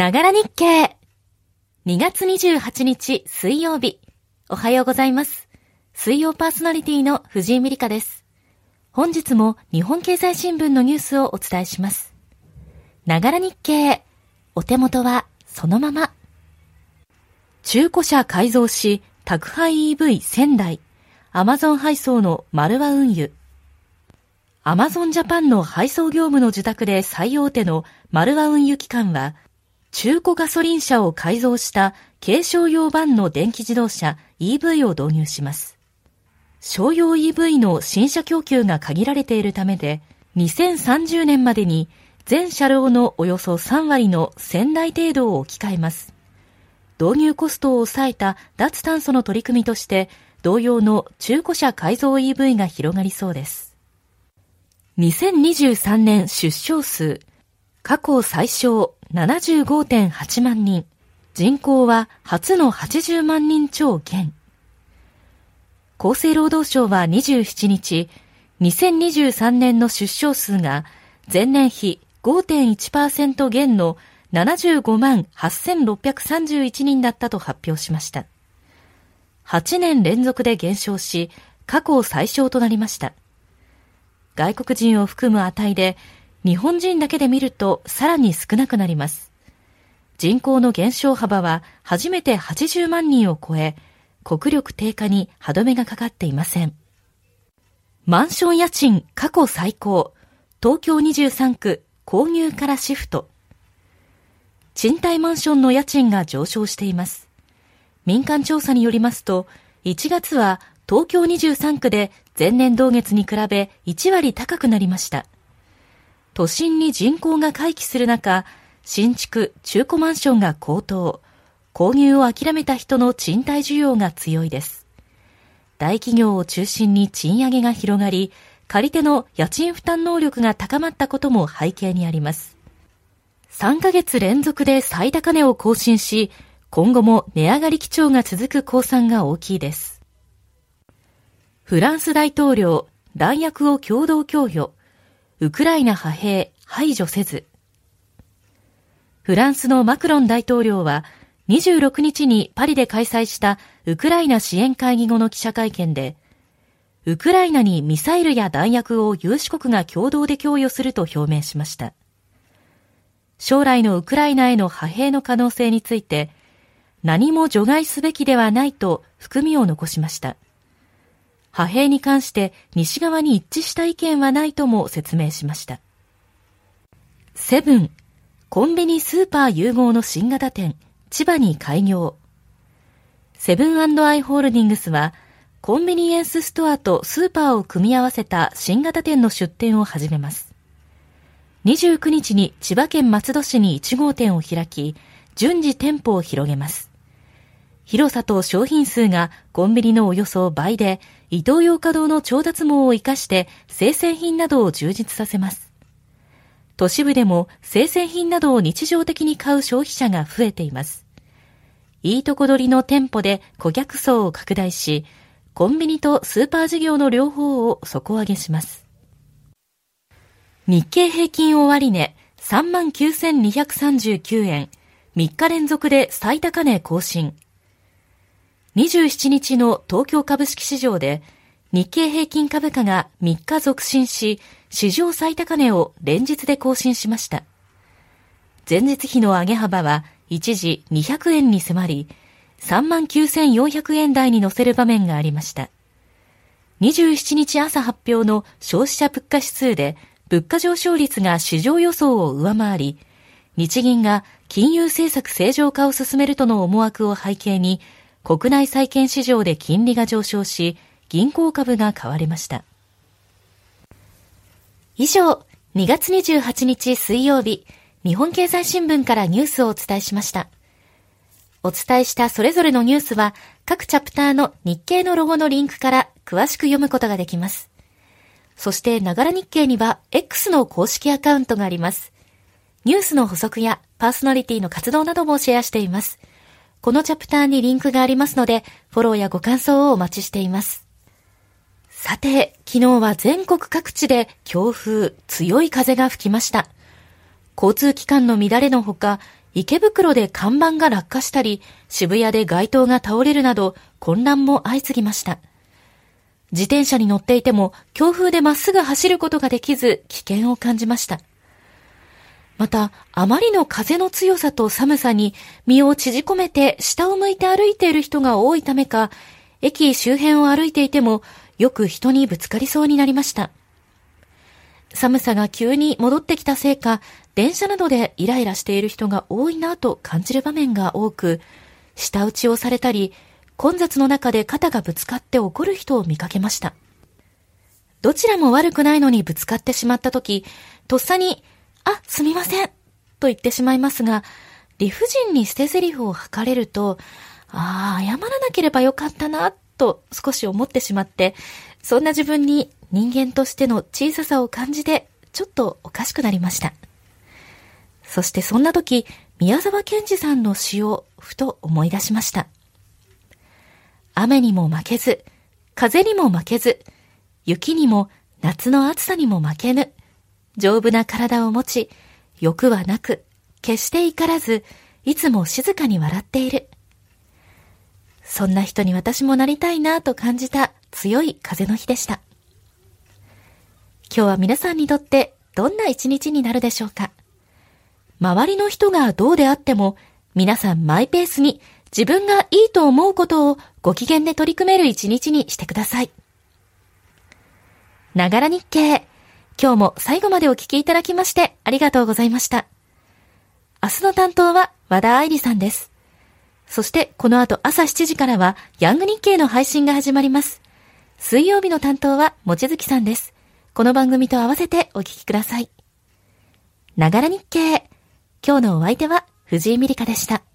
ながら日経。2月28日水曜日。おはようございます。水曜パーソナリティの藤井美里香です。本日も日本経済新聞のニュースをお伝えします。ながら日経。お手元はそのまま。中古車改造し、宅配 EV 仙台。アマゾン配送の丸和運輸。アマゾンジャパンの配送業務の受託で最大手の丸和運輸機関は、中古ガソリン車を改造した軽商用版の電気自動車 EV を導入します。商用 EV の新車供給が限られているためで、2030年までに全車両のおよそ3割の1000台程度を置き換えます。導入コストを抑えた脱炭素の取り組みとして、同様の中古車改造 EV が広がりそうです。2023年出生数、過去最小75.8万人、人口は初の80万人超減。厚生労働省は27日、2023年の出生数が前年比5.1%減の75万8631人だったと発表しました。8年連続で減少し、過去最小となりました。外国人を含む値で、日本人だけで見るとさらに少なくなります。人口の減少幅は初めて80万人を超え、国力低下に歯止めがかかっていません。マンション家賃過去最高、東京23区購入からシフト。賃貸マンションの家賃が上昇しています。民間調査によりますと、1月は東京23区で前年同月に比べ1割高くなりました。都心に人口が回帰する中、新築、中古マンションが高騰、購入を諦めた人の賃貸需要が強いです。大企業を中心に賃上げが広がり、借り手の家賃負担能力が高まったことも背景にあります。3ヶ月連続で最高値を更新し、今後も値上がり基調が続く公算が大きいです。フランス大統領、弾薬を共同供与、ウクライナ派兵排除せず。フランスのマクロン大統領は26日にパリで開催したウクライナ支援会議後の記者会見で、ウクライナにミサイルや弾薬を有志国が共同で供与すると表明しました。将来のウクライナへの派兵の可能性について、何も除外すべきではないと含みを残しました。派兵に関して西側に一致した意見はないとも説明しました。セブン、コンビニスーパー融合の新型店、千葉に開業。セブンアイ・ホールディングスは、コンビニエンスストアとスーパーを組み合わせた新型店の出店を始めます。29日に千葉県松戸市に1号店を開き、順次店舗を広げます。広さと商品数がコンビニのおよそ倍で、イトーヨーカ堂の調達網を活かして生鮮品などを充実させます。都市部でも生鮮品などを日常的に買う消費者が増えています。いいとこ取りの店舗で顧客層を拡大し、コンビニとスーパー事業の両方を底上げします。日経平均終値39,239円。3日連続で最高値更新。27日の東京株式市場で日経平均株価が3日続伸し、史上最高値を連日で更新しました。前日比の上げ幅は一時200円に迫り、39,400円台に乗せる場面がありました。27日朝発表の消費者物価指数で物価上昇率が市場予想を上回り、日銀が金融政策正常化を進めるとの思惑を背景に、国内債券市場で金利が上昇し、銀行株が買われました。以上、2月28日水曜日、日本経済新聞からニュースをお伝えしました。お伝えしたそれぞれのニュースは、各チャプターの日経のロゴのリンクから詳しく読むことができます。そして、ながら日経には X の公式アカウントがあります。ニュースの補足やパーソナリティの活動などもシェアしています。このチャプターにリンクがありますので、フォローやご感想をお待ちしています。さて、昨日は全国各地で強風、強い風が吹きました。交通機関の乱れのほか、池袋で看板が落下したり、渋谷で街灯が倒れるなど混乱も相次ぎました。自転車に乗っていても強風でまっすぐ走ることができず危険を感じました。また、あまりの風の強さと寒さに身を縮こめて下を向いて歩いている人が多いためか、駅周辺を歩いていてもよく人にぶつかりそうになりました。寒さが急に戻ってきたせいか、電車などでイライラしている人が多いなと感じる場面が多く、舌打ちをされたり、混雑の中で肩がぶつかって怒る人を見かけました。どちらも悪くないのにぶつかってしまったとき、とっさに、あ、すみません、と言ってしまいますが、理不尽に捨て台詞を吐かれると、ああ、謝らなければよかったな、と少し思ってしまって、そんな自分に人間としての小ささを感じて、ちょっとおかしくなりました。そしてそんな時、宮沢賢治さんの詩をふと思い出しました。雨にも負けず、風にも負けず、雪にも夏の暑さにも負けぬ、丈夫な体を持ち、欲はなく、決して怒らず、いつも静かに笑っている。そんな人に私もなりたいなと感じた強い風の日でした。今日は皆さんにとってどんな一日になるでしょうか周りの人がどうであっても皆さんマイペースに自分がいいと思うことをご機嫌で取り組める一日にしてください。ながら日経。今日も最後までお聞きいただきましてありがとうございました。明日の担当は和田愛理さんです。そしてこの後朝7時からはヤング日経の配信が始まります。水曜日の担当はもちづきさんです。この番組と合わせてお聞きください。ながら日経。今日のお相手は藤井美里香でした。